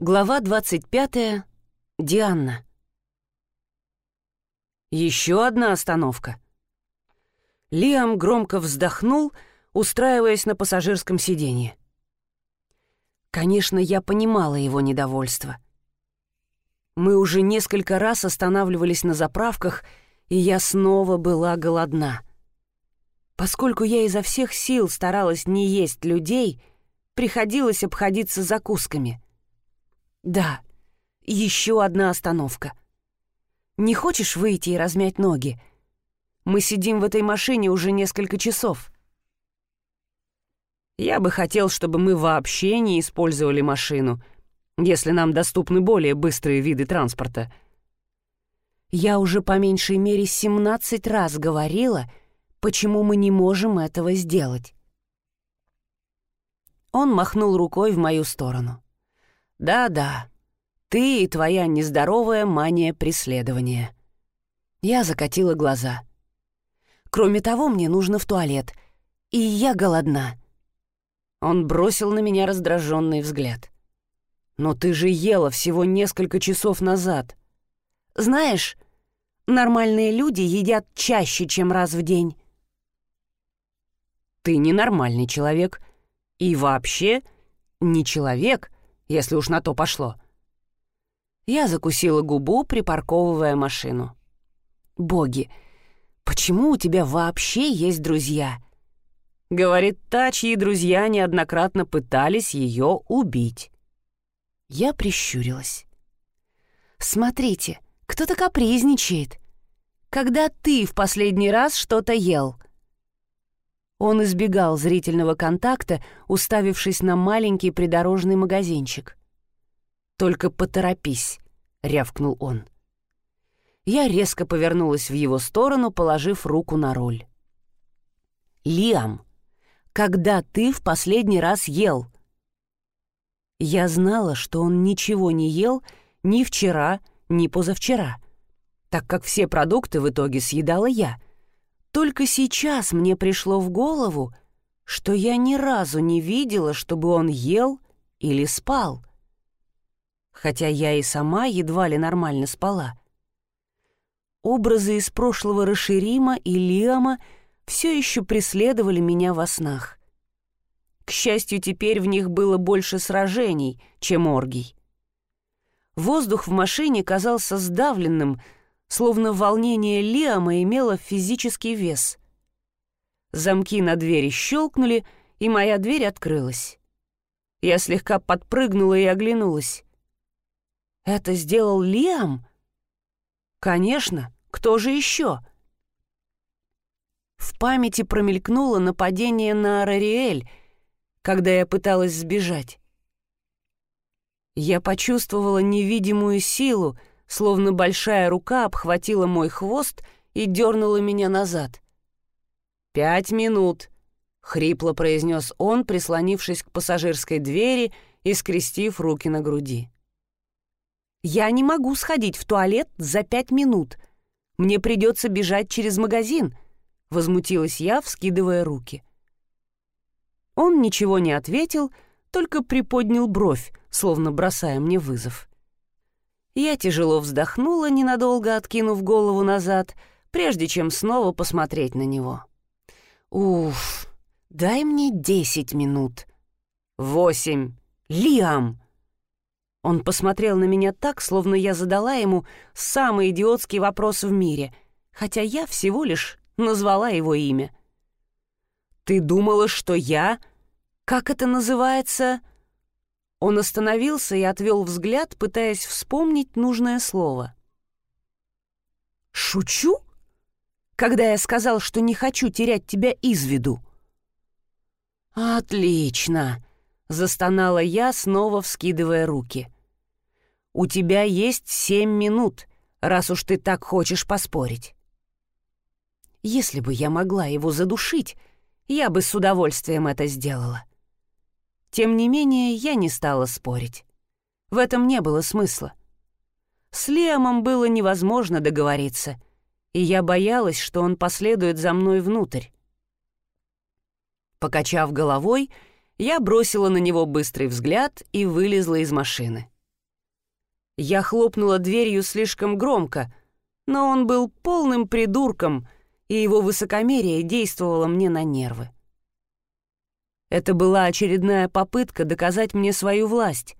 Глава 25. Дианна. Еще одна остановка. Лиам громко вздохнул, устраиваясь на пассажирском сиденье. Конечно, я понимала его недовольство. Мы уже несколько раз останавливались на заправках, и я снова была голодна. Поскольку я изо всех сил старалась не есть людей, приходилось обходиться закусками — да, еще одна остановка. Не хочешь выйти и размять ноги? Мы сидим в этой машине уже несколько часов. Я бы хотел, чтобы мы вообще не использовали машину, если нам доступны более быстрые виды транспорта. Я уже по меньшей мере 17 раз говорила, почему мы не можем этого сделать. Он махнул рукой в мою сторону. Да-да, ты и твоя нездоровая мания преследования. Я закатила глаза. Кроме того, мне нужно в туалет, и я голодна. Он бросил на меня раздраженный взгляд. «Но ты же ела всего несколько часов назад». «Знаешь, нормальные люди едят чаще, чем раз в день». «Ты ненормальный человек. И вообще не человек, если уж на то пошло. Я закусила губу, припарковывая машину. «Боги, почему у тебя вообще есть друзья?» Говорит та, чьи друзья неоднократно пытались ее убить. Я прищурилась. «Смотрите, кто-то капризничает. Когда ты в последний раз что-то ел?» Он избегал зрительного контакта, уставившись на маленький придорожный магазинчик. «Только поторопись», — рявкнул он. Я резко повернулась в его сторону, положив руку на руль. «Лиам, когда ты в последний раз ел?» Я знала, что он ничего не ел ни вчера, ни позавчера, так как все продукты в итоге съедала я — только сейчас мне пришло в голову, что я ни разу не видела, чтобы он ел или спал. Хотя я и сама едва ли нормально спала. Образы из прошлого Раширима и Лиама все еще преследовали меня во снах. К счастью, теперь в них было больше сражений, чем оргий. Воздух в машине казался сдавленным, словно волнение Лиама имело физический вес. Замки на двери щелкнули, и моя дверь открылась. Я слегка подпрыгнула и оглянулась. «Это сделал Лиам?» «Конечно, кто же еще?» В памяти промелькнуло нападение на Арариэль, когда я пыталась сбежать. Я почувствовала невидимую силу, словно большая рука обхватила мой хвост и дернула меня назад. «Пять минут», — хрипло произнес он, прислонившись к пассажирской двери и скрестив руки на груди. «Я не могу сходить в туалет за пять минут. Мне придется бежать через магазин», — возмутилась я, вскидывая руки. Он ничего не ответил, только приподнял бровь, словно бросая мне вызов. Я тяжело вздохнула, ненадолго откинув голову назад, прежде чем снова посмотреть на него. «Уф, дай мне десять минут». «Восемь. Лиам!» Он посмотрел на меня так, словно я задала ему самый идиотский вопрос в мире, хотя я всего лишь назвала его имя. «Ты думала, что я...» «Как это называется?» Он остановился и отвел взгляд, пытаясь вспомнить нужное слово. «Шучу? Когда я сказал, что не хочу терять тебя из виду?» «Отлично!» — застонала я, снова вскидывая руки. «У тебя есть семь минут, раз уж ты так хочешь поспорить». Если бы я могла его задушить, я бы с удовольствием это сделала. Тем не менее, я не стала спорить. В этом не было смысла. С Лиамом было невозможно договориться, и я боялась, что он последует за мной внутрь. Покачав головой, я бросила на него быстрый взгляд и вылезла из машины. Я хлопнула дверью слишком громко, но он был полным придурком, и его высокомерие действовало мне на нервы. Это была очередная попытка доказать мне свою власть,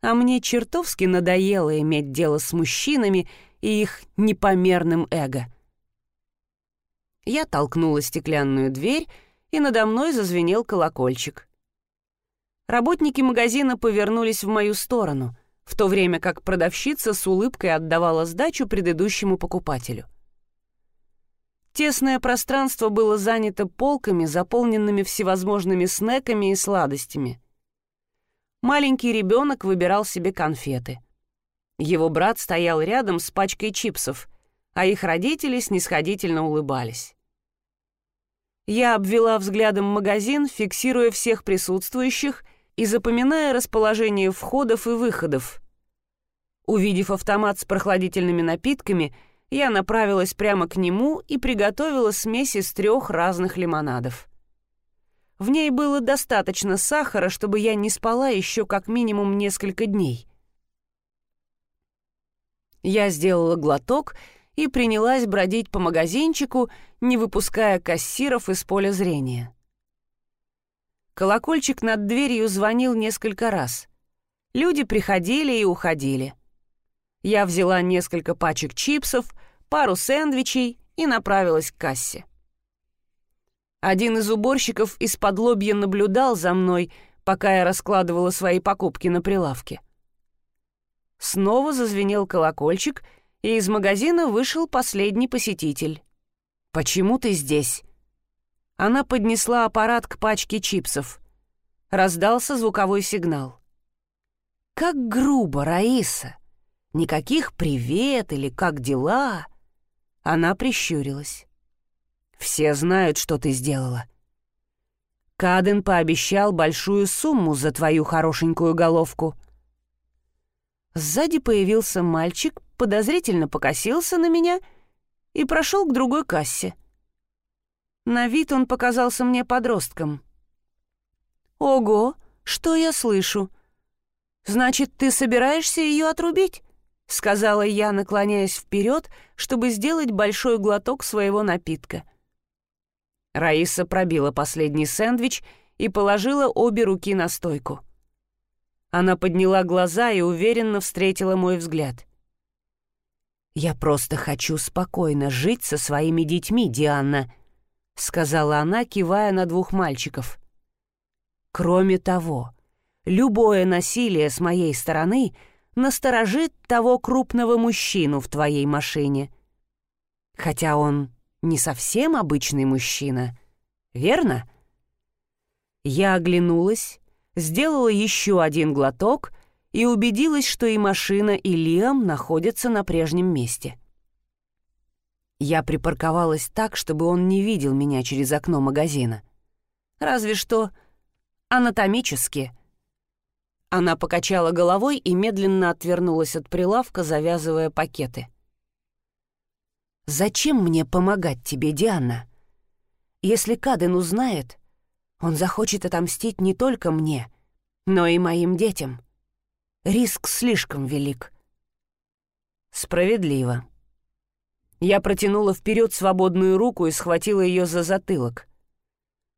а мне чертовски надоело иметь дело с мужчинами и их непомерным эго. Я толкнула стеклянную дверь, и надо мной зазвенел колокольчик. Работники магазина повернулись в мою сторону — в то время как продавщица с улыбкой отдавала сдачу предыдущему покупателю. Тесное пространство было занято полками, заполненными всевозможными снеками и сладостями. Маленький ребенок выбирал себе конфеты. Его брат стоял рядом с пачкой чипсов, а их родители снисходительно улыбались. Я обвела взглядом магазин, фиксируя всех присутствующих и запоминая расположение входов и выходов. Увидев автомат с прохладительными напитками, я направилась прямо к нему и приготовила смесь из трех разных лимонадов. В ней было достаточно сахара, чтобы я не спала еще как минимум несколько дней. Я сделала глоток и принялась бродить по магазинчику, не выпуская кассиров из поля зрения. Колокольчик над дверью звонил несколько раз. Люди приходили и уходили. Я взяла несколько пачек чипсов, пару сэндвичей и направилась к кассе. Один из уборщиков из-под лобья наблюдал за мной, пока я раскладывала свои покупки на прилавке. Снова зазвенел колокольчик, и из магазина вышел последний посетитель. «Почему ты здесь?» Она поднесла аппарат к пачке чипсов. Раздался звуковой сигнал. «Как грубо, Раиса! Никаких «привет» или «как дела?» Она прищурилась. «Все знают, что ты сделала. Каден пообещал большую сумму за твою хорошенькую головку». Сзади появился мальчик, подозрительно покосился на меня и прошел к другой кассе. На вид он показался мне подростком. «Ого, что я слышу? Значит, ты собираешься ее отрубить?» — сказала я, наклоняясь вперед, чтобы сделать большой глоток своего напитка. Раиса пробила последний сэндвич и положила обе руки на стойку. Она подняла глаза и уверенно встретила мой взгляд. «Я просто хочу спокойно жить со своими детьми, Диана», — сказала она, кивая на двух мальчиков. «Кроме того, любое насилие с моей стороны насторожит того крупного мужчину в твоей машине. Хотя он не совсем обычный мужчина, верно?» Я оглянулась, сделала еще один глоток и убедилась, что и машина, и Лиам находятся на прежнем месте. Я припарковалась так, чтобы он не видел меня через окно магазина. Разве что анатомически. Она покачала головой и медленно отвернулась от прилавка, завязывая пакеты. «Зачем мне помогать тебе, Диана? Если Каден узнает, он захочет отомстить не только мне, но и моим детям. Риск слишком велик». «Справедливо», я протянула вперед свободную руку и схватила ее за затылок.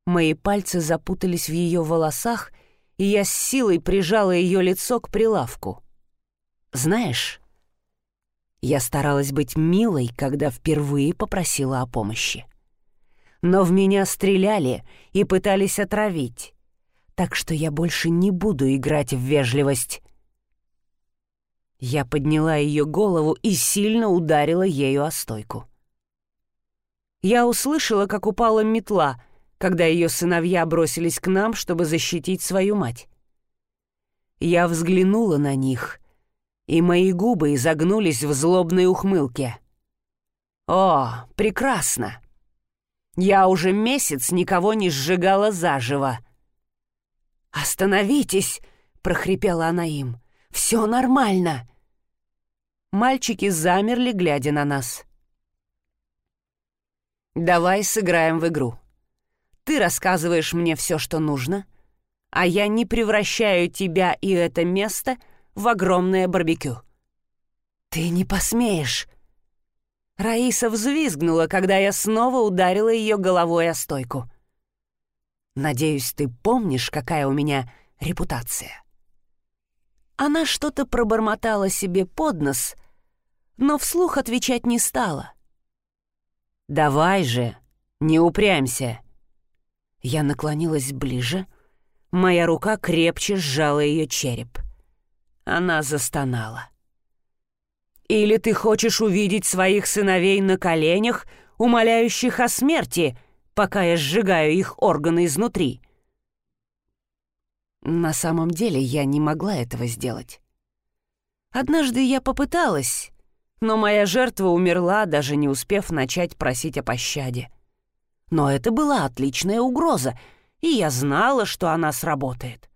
Мои пальцы запутались в ее волосах, и я с силой прижала ее лицо к прилавку. «Знаешь...» Я старалась быть милой, когда впервые попросила о помощи. Но в меня стреляли и пытались отравить, так что я больше не буду играть в вежливость. Я подняла ее голову и сильно ударила ею о стойку. Я услышала, как упала метла, когда ее сыновья бросились к нам, чтобы защитить свою мать. Я взглянула на них, и мои губы изогнулись в злобной ухмылке. «О, прекрасно! Я уже месяц никого не сжигала заживо!» «Остановитесь!» — прохрипела она им. Все нормально!» Мальчики замерли, глядя на нас. «Давай сыграем в игру. Ты рассказываешь мне все, что нужно, а я не превращаю тебя и это место в огромное барбекю. «Ты не посмеешь!» Раиса взвизгнула, когда я снова ударила ее головой о стойку. «Надеюсь, ты помнишь, какая у меня репутация?» Она что-то пробормотала себе под нос, но вслух отвечать не стала. «Давай же, не упрямься!» Я наклонилась ближе, моя рука крепче сжала ее череп. Она застонала. «Или ты хочешь увидеть своих сыновей на коленях, умоляющих о смерти, пока я сжигаю их органы изнутри?» На самом деле я не могла этого сделать. Однажды я попыталась, но моя жертва умерла, даже не успев начать просить о пощаде. Но это была отличная угроза, и я знала, что она сработает.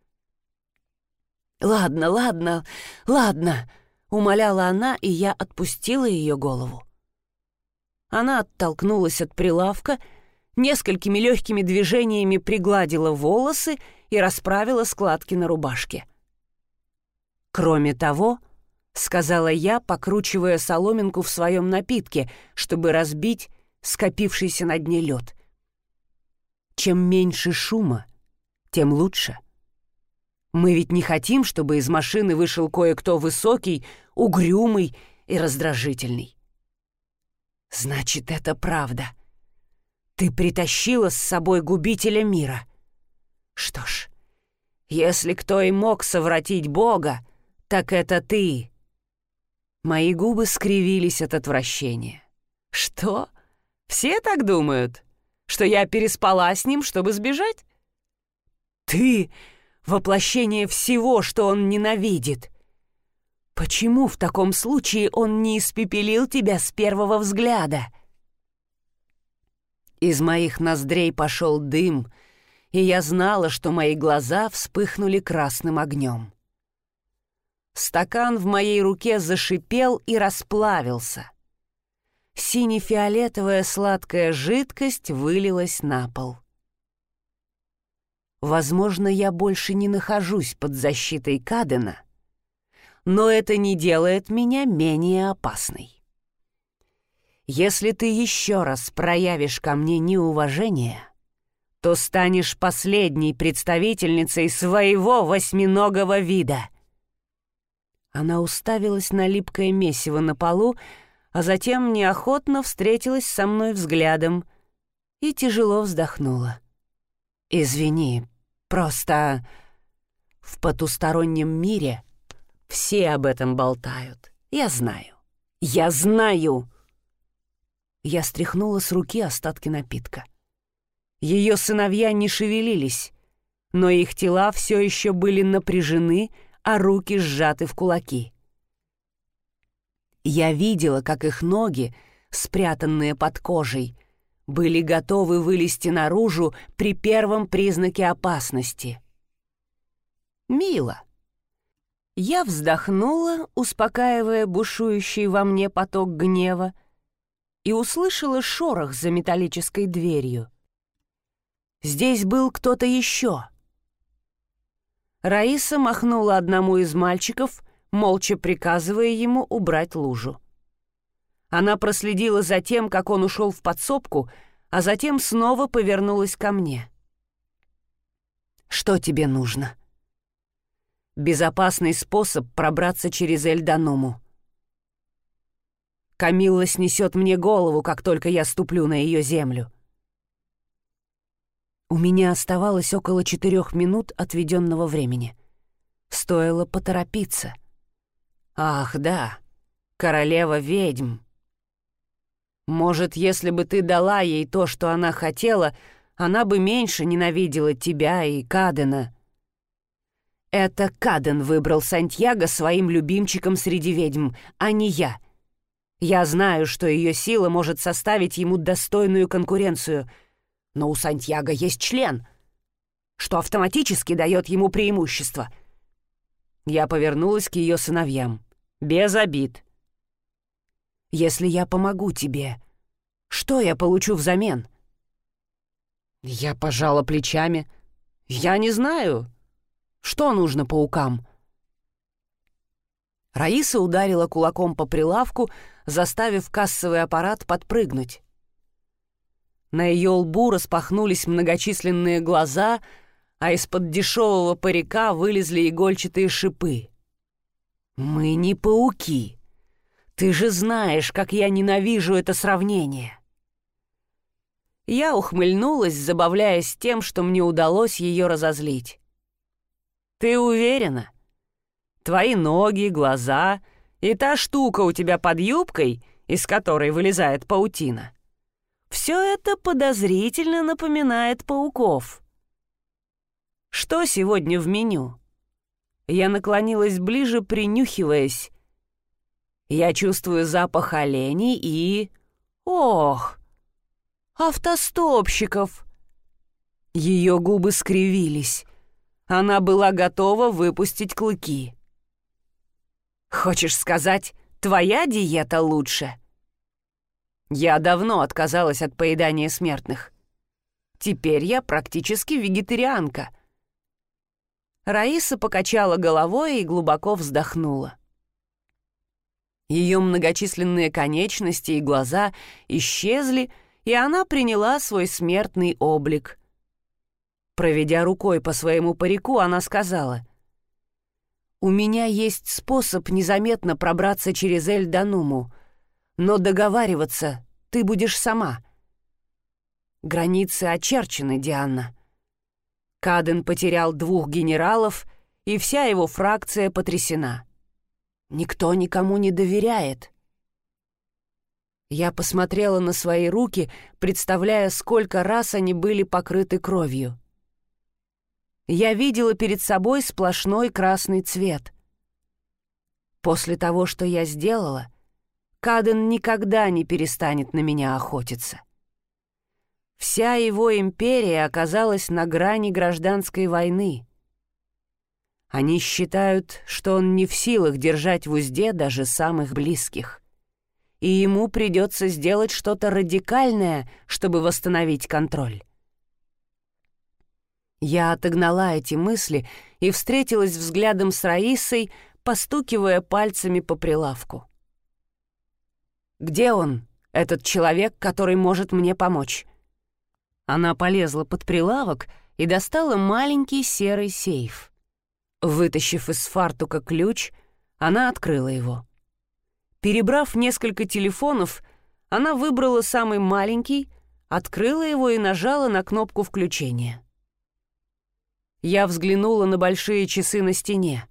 «Ладно, ладно, ладно», — умоляла она, и я отпустила ее голову. Она оттолкнулась от прилавка, несколькими легкими движениями пригладила волосы и расправила складки на рубашке. «Кроме того», — сказала я, покручивая соломинку в своем напитке, чтобы разбить скопившийся на дне лед. «Чем меньше шума, тем лучше. Мы ведь не хотим, чтобы из машины вышел кое-кто высокий, угрюмый и раздражительный». «Значит, это правда. Ты притащила с собой губителя мира. Что ж, если кто и мог совратить Бога, так это ты. Мои губы скривились от отвращения. Что? Все так думают? Что я переспала с ним, чтобы сбежать? Ты — воплощение всего, что он ненавидит. Почему в таком случае он не испепелил тебя с первого взгляда? Из моих ноздрей пошел дым — и я знала, что мои глаза вспыхнули красным огнем. Стакан в моей руке зашипел и расплавился. Сине-фиолетовая сладкая жидкость вылилась на пол. Возможно, я больше не нахожусь под защитой Кадена, но это не делает меня менее опасной. Если ты еще раз проявишь ко мне неуважение, то станешь последней представительницей своего восьминогого вида». Она уставилась на липкое месиво на полу, а затем неохотно встретилась со мной взглядом и тяжело вздохнула. «Извини, просто в потустороннем мире все об этом болтают. Я знаю. Я знаю!» Я стряхнула с руки остатки напитка. Ее сыновья не шевелились, но их тела все еще были напряжены, а руки сжаты в кулаки. Я видела, как их ноги, спрятанные под кожей, были готовы вылезти наружу при первом признаке опасности. Мило. Я вздохнула, успокаивая бушующий во мне поток гнева, и услышала шорох за металлической дверью. Здесь был кто-то еще. Раиса махнула одному из мальчиков, молча приказывая ему убрать лужу. Она проследила за тем, как он ушел в подсобку, а затем снова повернулась ко мне. «Что тебе нужно?» «Безопасный способ пробраться через Эльдануму. Камилла снесет мне голову, как только я ступлю на ее землю. У меня оставалось около четырех минут отведенного времени. Стоило поторопиться. Ах, да, королева ведьм. Может, если бы ты дала ей то, что она хотела, она бы меньше ненавидела тебя и Кадена. Это Каден выбрал Сантьяго своим любимчиком среди ведьм, а не я. Я знаю, что ее сила может составить ему достойную конкуренцию — но у Сантьяго есть член, что автоматически дает ему преимущество. Я повернулась к ее сыновьям. Без обид. «Если я помогу тебе, что я получу взамен?» Я пожала плечами. «Я не знаю. Что нужно паукам?» Раиса ударила кулаком по прилавку, заставив кассовый аппарат подпрыгнуть. На ее лбу распахнулись многочисленные глаза, а из-под дешевого парика вылезли игольчатые шипы. «Мы не пауки. Ты же знаешь, как я ненавижу это сравнение». Я ухмыльнулась, забавляясь тем, что мне удалось ее разозлить. «Ты уверена? Твои ноги, глаза и та штука у тебя под юбкой, из которой вылезает паутина. Все это подозрительно напоминает пауков. Что сегодня в меню?» Я наклонилась ближе, принюхиваясь. Я чувствую запах оленей и... Ох! Автостопщиков! Ее губы скривились. Она была готова выпустить клыки. «Хочешь сказать, твоя диета лучше?» Я давно отказалась от поедания смертных. Теперь я практически вегетарианка — Раиса покачала головой и глубоко вздохнула. Ее многочисленные конечности и глаза исчезли, и она приняла свой смертный облик. Проведя рукой по своему парику, она сказала, «У меня есть способ незаметно пробраться через Эльдануму, но договариваться ты будешь сама». Границы очерчены, Диана. Каден потерял двух генералов, и вся его фракция потрясена. Никто никому не доверяет. Я посмотрела на свои руки, представляя, сколько раз они были покрыты кровью. Я видела перед собой сплошной красный цвет. После того, что я сделала, Каден никогда не перестанет на меня охотиться. Вся его империя оказалась на грани гражданской войны. Они считают, что он не в силах держать в узде даже самых близких. И ему придется сделать что-то радикальное, чтобы восстановить контроль. Я отогнала эти мысли и встретилась взглядом с Раисой, постукивая пальцами по прилавку. «Где он, этот человек, который может мне помочь?» Она полезла под прилавок и достала маленький серый сейф. Вытащив из фартука ключ, она открыла его. Перебрав несколько телефонов, она выбрала самый маленький, открыла его и нажала на кнопку включения. Я взглянула на большие часы на стене.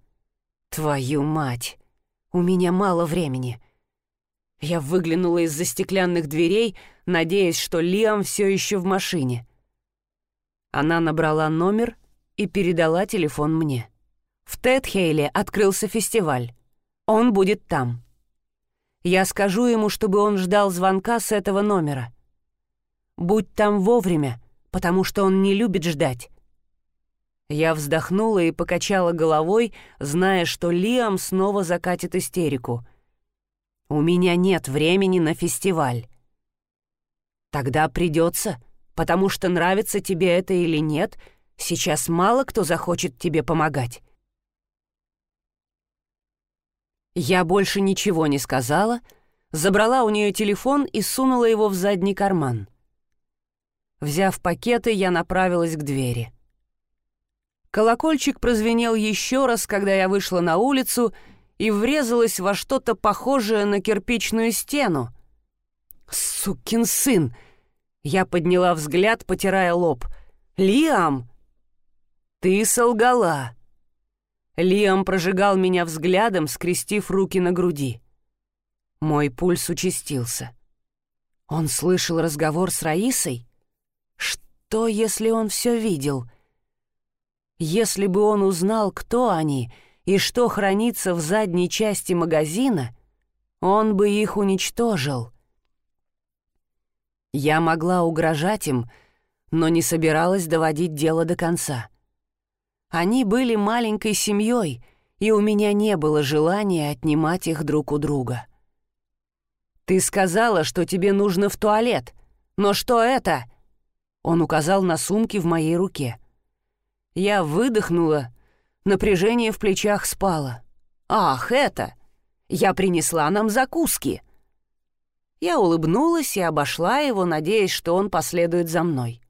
«Твою мать! У меня мало времени!» Я выглянула из-за стеклянных дверей, надеясь, что Лиам все еще в машине. Она набрала номер и передала телефон мне. В Тетхейле открылся фестиваль. Он будет там. Я скажу ему, чтобы он ждал звонка с этого номера. Будь там вовремя, потому что он не любит ждать. Я вздохнула и покачала головой, зная, что Лиам снова закатит истерику. «У меня нет времени на фестиваль». Тогда придется, потому что нравится тебе это или нет, сейчас мало кто захочет тебе помогать. Я больше ничего не сказала, забрала у нее телефон и сунула его в задний карман. Взяв пакеты, я направилась к двери. Колокольчик прозвенел еще раз, когда я вышла на улицу и врезалась во что-то похожее на кирпичную стену — «Сукин сын!» Я подняла взгляд, потирая лоб. «Лиам!» «Ты солгала!» Лиам прожигал меня взглядом, скрестив руки на груди. Мой пульс участился. Он слышал разговор с Раисой? Что, если он все видел? Если бы он узнал, кто они и что хранится в задней части магазина, он бы их уничтожил. Я могла угрожать им, но не собиралась доводить дело до конца. Они были маленькой семьей, и у меня не было желания отнимать их друг у друга. «Ты сказала, что тебе нужно в туалет, но что это?» Он указал на сумки в моей руке. Я выдохнула, напряжение в плечах спало. «Ах, это! Я принесла нам закуски». Я улыбнулась и обошла его, надеясь, что он последует за мной.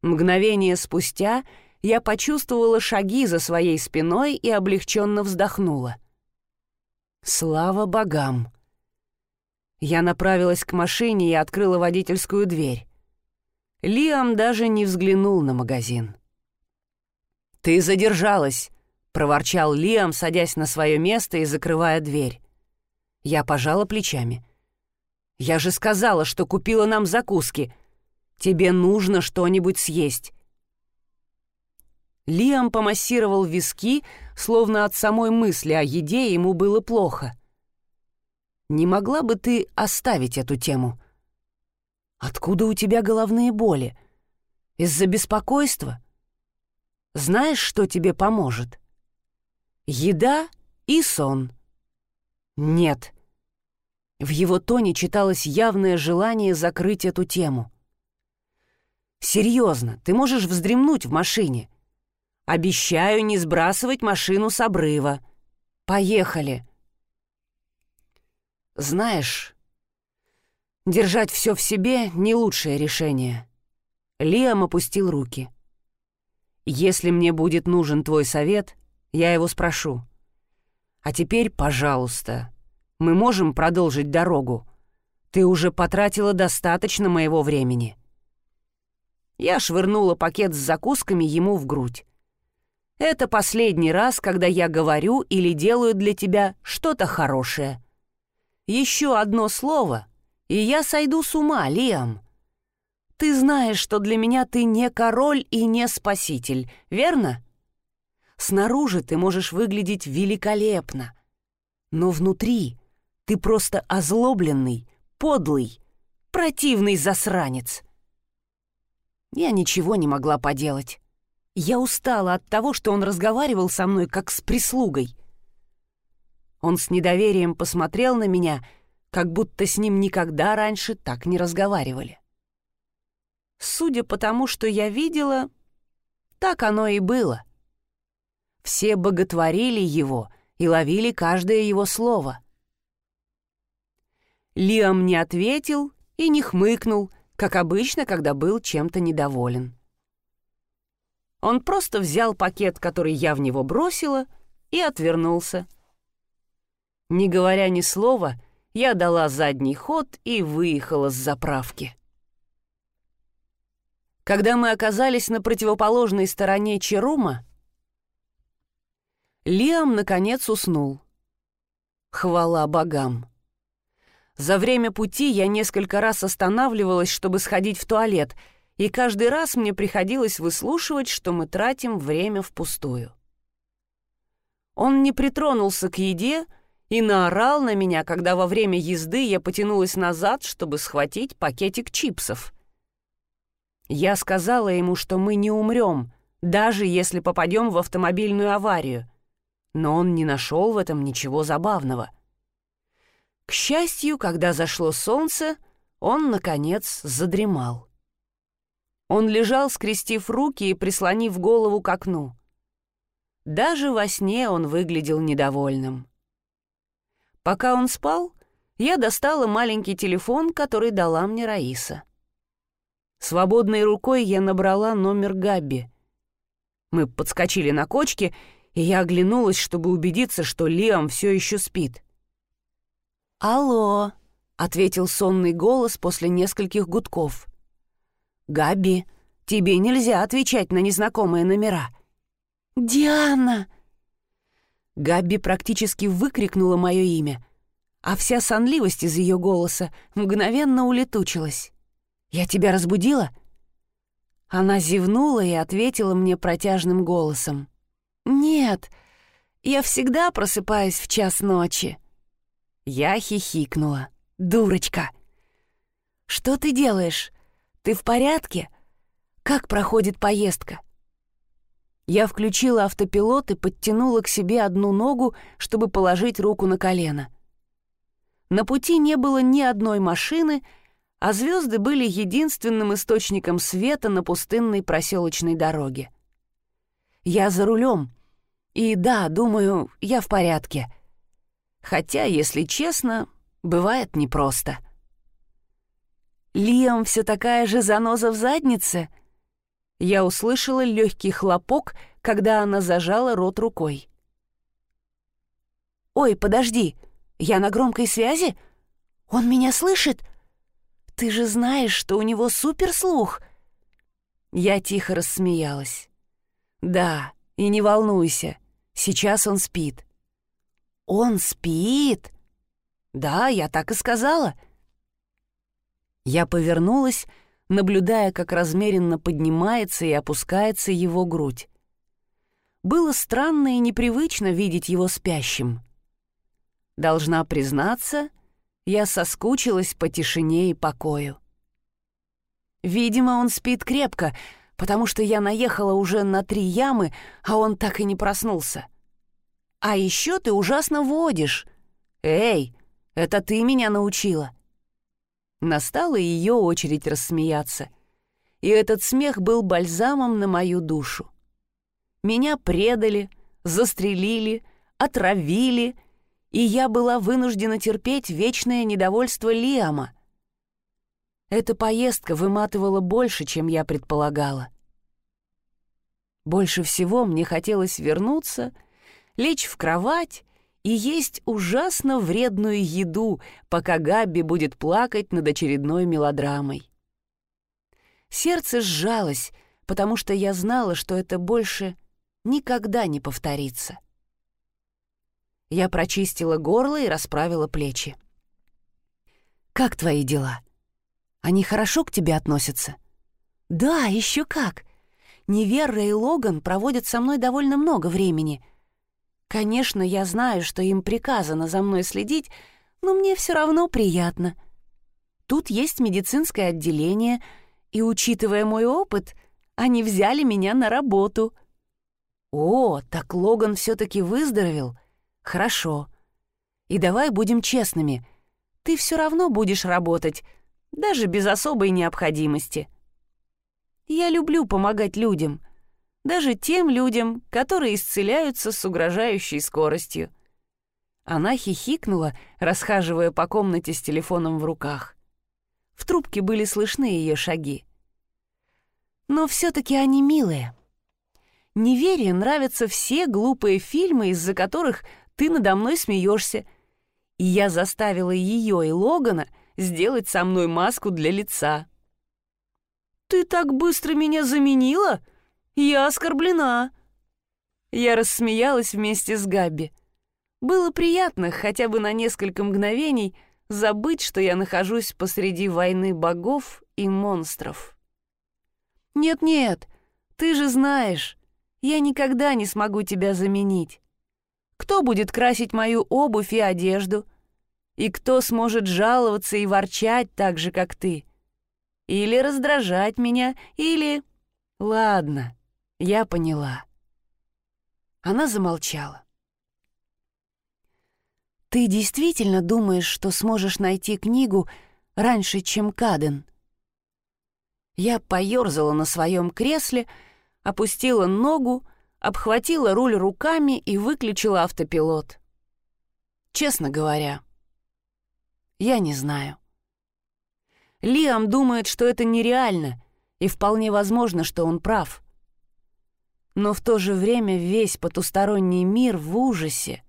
Мгновение спустя я почувствовала шаги за своей спиной и облегченно вздохнула. Слава богам! Я направилась к машине и открыла водительскую дверь. Лиам даже не взглянул на магазин. «Ты задержалась», — проворчал Лиам, садясь на свое место и закрывая дверь. Я пожала плечами. «Я же сказала, что купила нам закуски. Тебе нужно что-нибудь съесть». Лиам помассировал виски, словно от самой мысли о еде ему было плохо. «Не могла бы ты оставить эту тему?» Откуда у тебя головные боли? Из-за беспокойства? Знаешь, что тебе поможет? Еда и сон. Нет. В его тоне читалось явное желание закрыть эту тему. Серьезно, ты можешь вздремнуть в машине. Обещаю не сбрасывать машину с обрыва. Поехали. Знаешь, Держать все в себе — не лучшее решение. Лиам опустил руки. «Если мне будет нужен твой совет, я его спрошу. А теперь, пожалуйста, мы можем продолжить дорогу. Ты уже потратила достаточно моего времени». Я швырнула пакет с закусками ему в грудь. «Это последний раз, когда я говорю или делаю для тебя что-то хорошее. Еще одно слово — и я сойду с ума, Лиам. Ты знаешь, что для меня ты не король и не спаситель, верно? Снаружи ты можешь выглядеть великолепно, но внутри ты просто озлобленный, подлый, противный засранец. Я ничего не могла поделать. Я устала от того, что он разговаривал со мной как с прислугой. Он с недоверием посмотрел на меня как будто с ним никогда раньше так не разговаривали. Судя по тому, что я видела, так оно и было. Все боготворили его и ловили каждое его слово. Лиам не ответил и не хмыкнул, как обычно, когда был чем-то недоволен. Он просто взял пакет, который я в него бросила, и отвернулся. Не говоря ни слова, я дала задний ход и выехала с заправки. Когда мы оказались на противоположной стороне Черума, Лиам наконец уснул. Хвала богам. За время пути я несколько раз останавливалась, чтобы сходить в туалет, и каждый раз мне приходилось выслушивать, что мы тратим время впустую. Он не притронулся к еде, и наорал на меня, когда во время езды я потянулась назад, чтобы схватить пакетик чипсов. Я сказала ему, что мы не умрем, даже если попадем в автомобильную аварию. Но он не нашел в этом ничего забавного. К счастью, когда зашло солнце, он, наконец, задремал. Он лежал, скрестив руки и прислонив голову к окну. Даже во сне он выглядел недовольным. Пока он спал, я достала маленький телефон, который дала мне Раиса. Свободной рукой я набрала номер Габи. Мы подскочили на кочке, и я оглянулась, чтобы убедиться, что Лиам все еще спит. «Алло», — ответил сонный голос после нескольких гудков. «Габи, тебе нельзя отвечать на незнакомые номера». «Диана!» Габби практически выкрикнула мое имя, а вся сонливость из ее голоса мгновенно улетучилась. «Я тебя разбудила?» Она зевнула и ответила мне протяжным голосом. «Нет, я всегда просыпаюсь в час ночи». Я хихикнула. «Дурочка!» «Что ты делаешь? Ты в порядке? Как проходит поездка?» Я включила автопилот и подтянула к себе одну ногу, чтобы положить руку на колено. На пути не было ни одной машины, а звезды были единственным источником света на пустынной проселочной дороге. Я за рулем, и да, думаю, я в порядке. Хотя, если честно, бывает непросто. «Лиам все такая же заноза в заднице?» Я услышала легкий хлопок, когда она зажала рот рукой. «Ой, подожди, я на громкой связи? Он меня слышит? Ты же знаешь, что у него суперслух!» Я тихо рассмеялась. «Да, и не волнуйся, сейчас он спит». «Он спит?» «Да, я так и сказала». Я повернулась, наблюдая, как размеренно поднимается и опускается его грудь. Было странно и непривычно видеть его спящим. Должна признаться, я соскучилась по тишине и покою. Видимо, он спит крепко, потому что я наехала уже на три ямы, а он так и не проснулся. А еще ты ужасно водишь. Эй, это ты меня научила. Настала ее очередь рассмеяться. И этот смех был бальзамом на мою душу. Меня предали, застрелили, отравили, и я была вынуждена терпеть вечное недовольство Лиама. Эта поездка выматывала больше, чем я предполагала. Больше всего мне хотелось вернуться, лечь в кровать и есть ужасно вредную еду, пока Габби будет плакать над очередной мелодрамой. Сердце сжалось, потому что я знала, что это больше никогда не повторится. Я прочистила горло и расправила плечи. «Как твои дела? Они хорошо к тебе относятся?» «Да, еще как. Неверра и Логан проводят со мной довольно много времени», Конечно, я знаю, что им приказано за мной следить, но мне все равно приятно. Тут есть медицинское отделение, и, учитывая мой опыт, они взяли меня на работу. О, так Логан все-таки выздоровел? Хорошо. И давай будем честными. Ты все равно будешь работать, даже без особой необходимости. Я люблю помогать людям — даже тем людям, которые исцеляются с угрожающей скоростью. Она хихикнула, расхаживая по комнате с телефоном в руках. В трубке были слышны ее шаги. Но все-таки они милые. Неверие нравятся все глупые фильмы, из-за которых ты надо мной смеешься. И я заставила ее и Логана сделать со мной маску для лица. «Ты так быстро меня заменила?» Я оскорблена!» Я рассмеялась вместе с Габи. Было приятно хотя бы на несколько мгновений забыть, что я нахожусь посреди войны богов и монстров. «Нет-нет, ты же знаешь, я никогда не смогу тебя заменить. Кто будет красить мою обувь и одежду? И кто сможет жаловаться и ворчать так же, как ты? Или раздражать меня, или... Ладно, я поняла. Она замолчала. «Ты действительно думаешь, что сможешь найти книгу раньше, чем Каден?» Я поёрзала на своем кресле, опустила ногу, обхватила руль руками и выключила автопилот. Честно говоря, я не знаю. Лиам думает, что это нереально, и вполне возможно, что он прав но в то же время весь потусторонний мир в ужасе.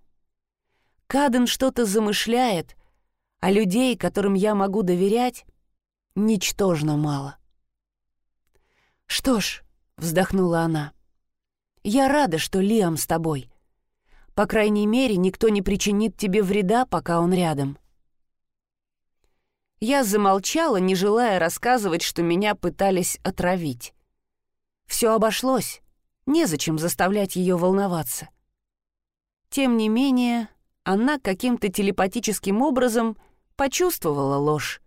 Каден что-то замышляет, а людей, которым я могу доверять, ничтожно мало. «Что ж», — вздохнула она, — «я рада, что Лиам с тобой. По крайней мере, никто не причинит тебе вреда, пока он рядом». Я замолчала, не желая рассказывать, что меня пытались отравить. Все обошлось. Незачем заставлять ее волноваться. Тем не менее, она каким-то телепатическим образом почувствовала ложь.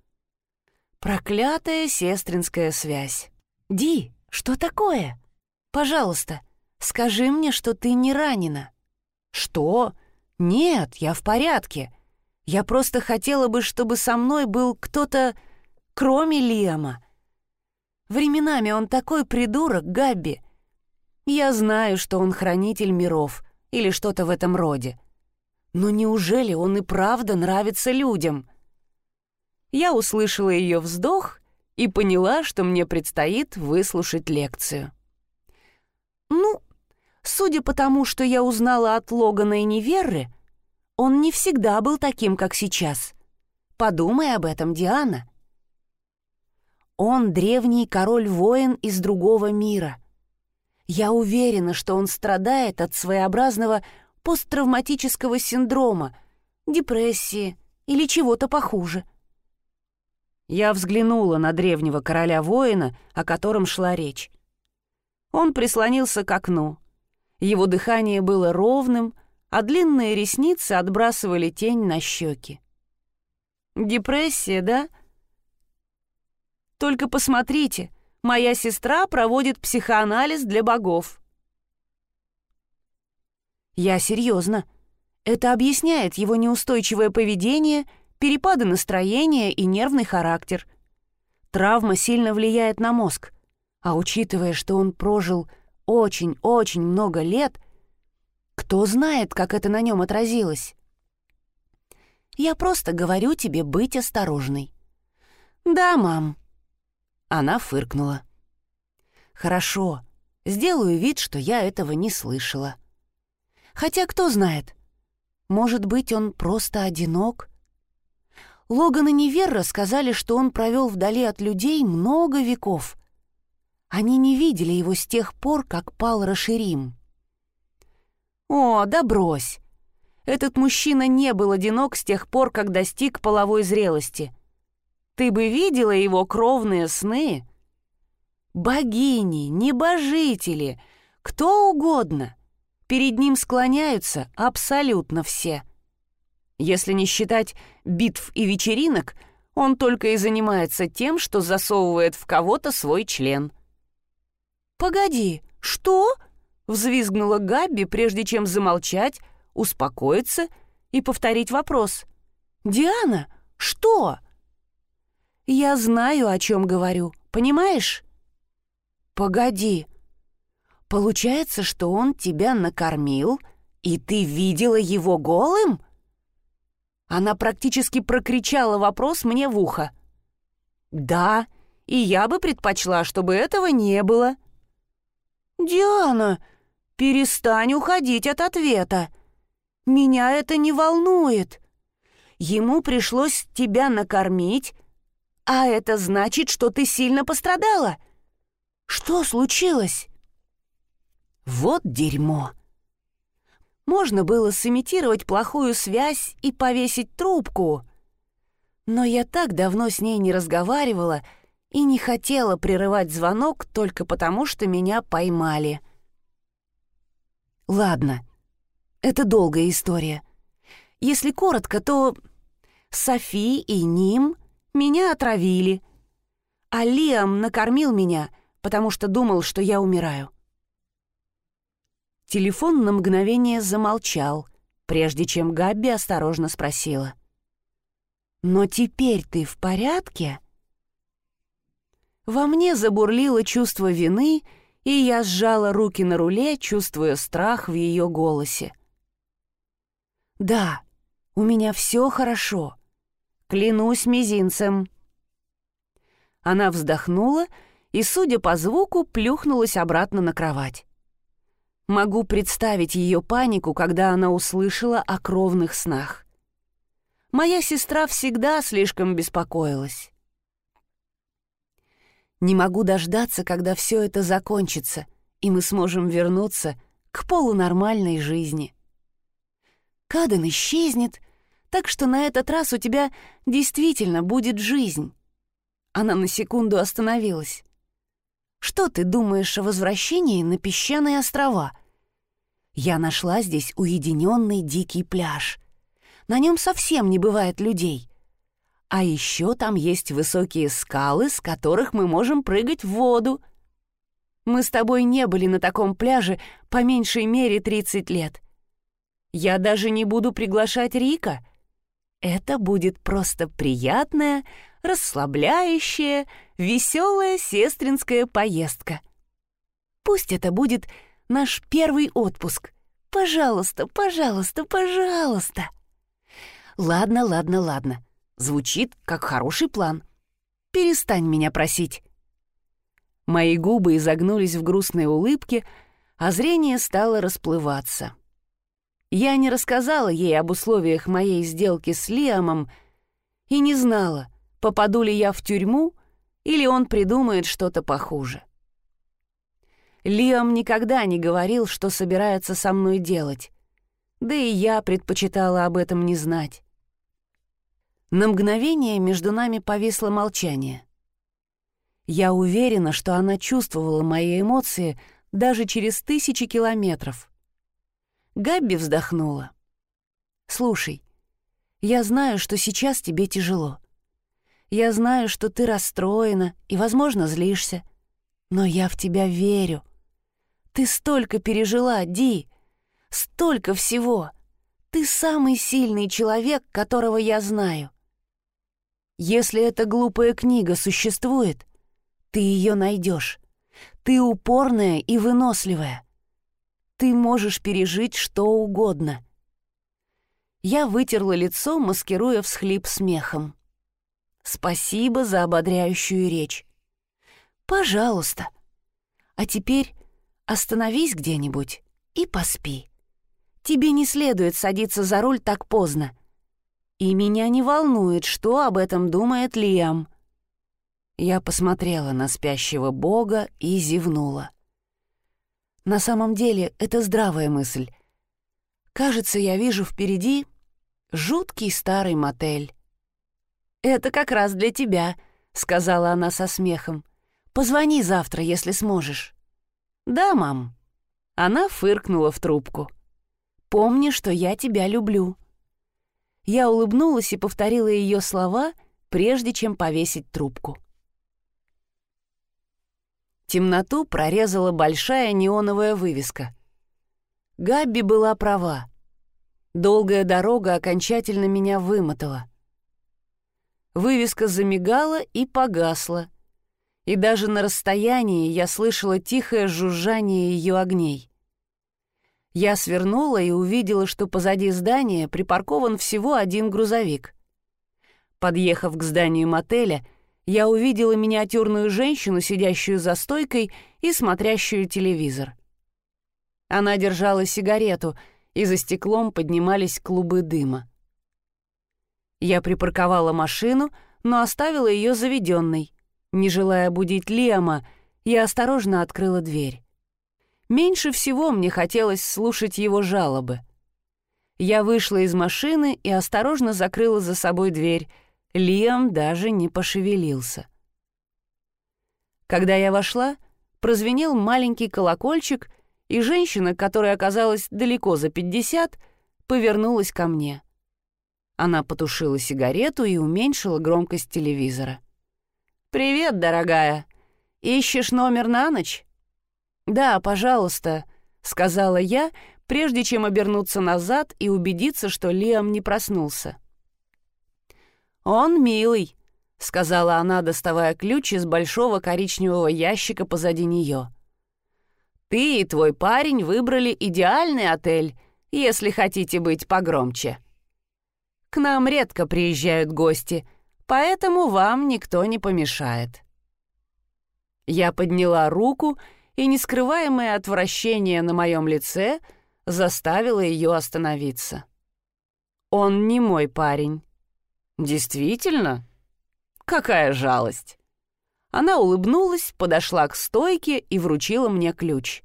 Проклятая сестринская связь. «Ди, что такое? Пожалуйста, скажи мне, что ты не ранена». «Что? Нет, я в порядке. Я просто хотела бы, чтобы со мной был кто-то, кроме Лиама. Временами он такой придурок, Габби. Я знаю, что он хранитель миров или что-то в этом роде. Но неужели он и правда нравится людям? Я услышала ее вздох и поняла, что мне предстоит выслушать лекцию. Ну, судя по тому, что я узнала от Логана и Неверры, он не всегда был таким, как сейчас. Подумай об этом, Диана. Он древний король-воин из другого мира. Я уверена, что он страдает от своеобразного посттравматического синдрома, депрессии или чего-то похуже. Я взглянула на древнего короля-воина, о котором шла речь. Он прислонился к окну. Его дыхание было ровным, а длинные ресницы отбрасывали тень на щеки. «Депрессия, да?» «Только посмотрите, моя сестра проводит психоанализ для богов». «Я серьезно. Это объясняет его неустойчивое поведение, перепады настроения и нервный характер. Травма сильно влияет на мозг, а учитывая, что он прожил очень-очень много лет, кто знает, как это на нем отразилось? Я просто говорю тебе быть осторожной. Да, мам. Она фыркнула. Хорошо, сделаю вид, что я этого не слышала. Хотя кто знает, может быть, он просто одинок? Логан и Неверра сказали, что он провел вдали от людей много веков. Они не видели его с тех пор, как пал Раширим. «О, да брось! Этот мужчина не был одинок с тех пор, как достиг половой зрелости. Ты бы видела его кровные сны? Богини, небожители, кто угодно. Перед ним склоняются абсолютно все. Если не считать битв и вечеринок, он только и занимается тем, что засовывает в кого-то свой член. «Погоди, что?» — взвизгнула Габби, прежде чем замолчать, успокоиться и повторить вопрос. «Диана, что?» «Я знаю, о чем говорю, понимаешь?» «Погоди. Получается, что он тебя накормил, и ты видела его голым?» Она практически прокричала вопрос мне в ухо. «Да, и я бы предпочла, чтобы этого не было», «Диана, перестань уходить от ответа. Меня это не волнует. Ему пришлось тебя накормить, а это значит, что ты сильно пострадала. Что случилось?» «Вот дерьмо!» Можно было сымитировать плохую связь и повесить трубку. Но я так давно с ней не разговаривала — и не хотела прерывать звонок только потому, что меня поймали. Ладно, это долгая история. Если коротко, то Софи и Ним меня отравили, а Лиам накормил меня, потому что думал, что я умираю. Телефон на мгновение замолчал, прежде чем Габби осторожно спросила. «Но теперь ты в порядке?» Во мне забурлило чувство вины, и я сжала руки на руле, чувствуя страх в ее голосе. «Да, у меня все хорошо. Клянусь мизинцем». Она вздохнула и, судя по звуку, плюхнулась обратно на кровать. Могу представить ее панику, когда она услышала о кровных снах. Моя сестра всегда слишком беспокоилась. Не могу дождаться, когда все это закончится, и мы сможем вернуться к полунормальной жизни. Каден исчезнет, так что на этот раз у тебя действительно будет жизнь. Она на секунду остановилась. Что ты думаешь о возвращении на песчаные острова? Я нашла здесь уединенный дикий пляж. На нем совсем не бывает людей. А еще там есть высокие скалы, с которых мы можем прыгать в воду. Мы с тобой не были на таком пляже по меньшей мере 30 лет. Я даже не буду приглашать Рика. Это будет просто приятная, расслабляющая, веселая сестринская поездка. Пусть это будет наш первый отпуск, Пожалуйста, пожалуйста, пожалуйста. Ладно, ладно, ладно. Звучит как хороший план. Перестань меня просить. Мои губы изогнулись в грустной улыбке, а зрение стало расплываться. Я не рассказала ей об условиях моей сделки с Лиамом и не знала, попаду ли я в тюрьму или он придумает что-то похуже. Лиам никогда не говорил, что собирается со мной делать, да и я предпочитала об этом не знать. На мгновение между нами повисло молчание. Я уверена, что она чувствовала мои эмоции даже через тысячи километров. Габби вздохнула. «Слушай, я знаю, что сейчас тебе тяжело. Я знаю, что ты расстроена и, возможно, злишься. Но я в тебя верю. Ты столько пережила, Ди. Столько всего. Ты самый сильный человек, которого я знаю. Если эта глупая книга существует, ты ее найдешь. Ты упорная и выносливая. Ты можешь пережить что угодно. Я вытерла лицо, маскируя всхлип смехом. Спасибо за ободряющую речь. Пожалуйста. А теперь остановись где-нибудь и поспи. Тебе не следует садиться за руль так поздно. И меня не волнует, что об этом думает Лиам. Я посмотрела на спящего бога и зевнула. На самом деле это здравая мысль. Кажется, я вижу впереди жуткий старый мотель. «Это как раз для тебя», — сказала она со смехом. «Позвони завтра, если сможешь». «Да, мам». Она фыркнула в трубку. «Помни, что я тебя люблю». Я улыбнулась и повторила ее слова, прежде чем повесить трубку. Темноту прорезала большая неоновая вывеска. Габби была права. Долгая дорога окончательно меня вымотала. Вывеска замигала и погасла, и даже на расстоянии я слышала тихое жужжание ее огней. Я свернула и увидела, что позади здания припаркован всего один грузовик. Подъехав к зданию мотеля, я увидела миниатюрную женщину, сидящую за стойкой и смотрящую телевизор. Она держала сигарету, и за стеклом поднимались клубы дыма. Я припарковала машину, но оставила ее заведенной. Не желая будить Лиама, я осторожно открыла дверь. Меньше всего мне хотелось слушать его жалобы. Я вышла из машины и осторожно закрыла за собой дверь. Лиам даже не пошевелился. Когда я вошла, прозвенел маленький колокольчик, и женщина, которая оказалась далеко за пятьдесят, повернулась ко мне. Она потушила сигарету и уменьшила громкость телевизора. «Привет, дорогая. Ищешь номер на ночь?» «Да, пожалуйста», — сказала я, прежде чем обернуться назад и убедиться, что Лиам не проснулся. «Он милый», — сказала она, доставая ключ из большого коричневого ящика позади нее. «Ты и твой парень выбрали идеальный отель, если хотите быть погромче». К нам редко приезжают гости, поэтому вам никто не помешает». Я подняла руку, и нескрываемое отвращение на моем лице заставило ее остановиться. «Он не мой парень». «Действительно? Какая жалость!» Она улыбнулась, подошла к стойке и вручила мне ключ.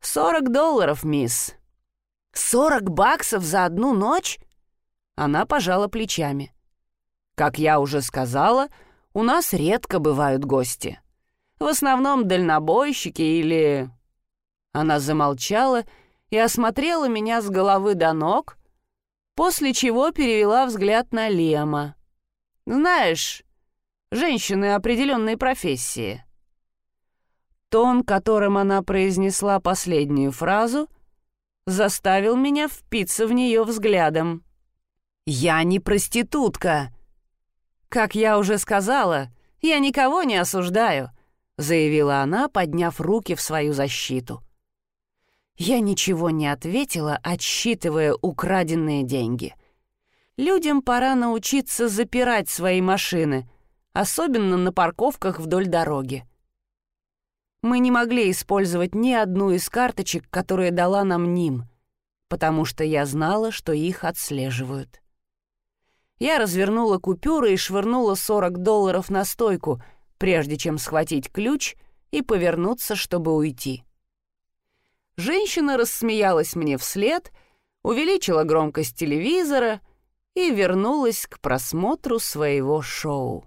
«Сорок долларов, мисс». «Сорок баксов за одну ночь?» Она пожала плечами. «Как я уже сказала, у нас редко бывают гости. В основном дальнобойщики или...» Она замолчала и осмотрела меня с головы до ног, после чего перевела взгляд на Лема. «Знаешь, женщины определенной профессии». Тон, которым она произнесла последнюю фразу, заставил меня впиться в нее взглядом. «Я не проститутка!» «Как я уже сказала, я никого не осуждаю», — заявила она, подняв руки в свою защиту. Я ничего не ответила, отсчитывая украденные деньги. Людям пора научиться запирать свои машины, особенно на парковках вдоль дороги. Мы не могли использовать ни одну из карточек, которые дала нам Ним, потому что я знала, что их отслеживают. Я развернула купюры и швырнула 40 долларов на стойку, прежде чем схватить ключ и повернуться, чтобы уйти. Женщина рассмеялась мне вслед, увеличила громкость телевизора и вернулась к просмотру своего шоу.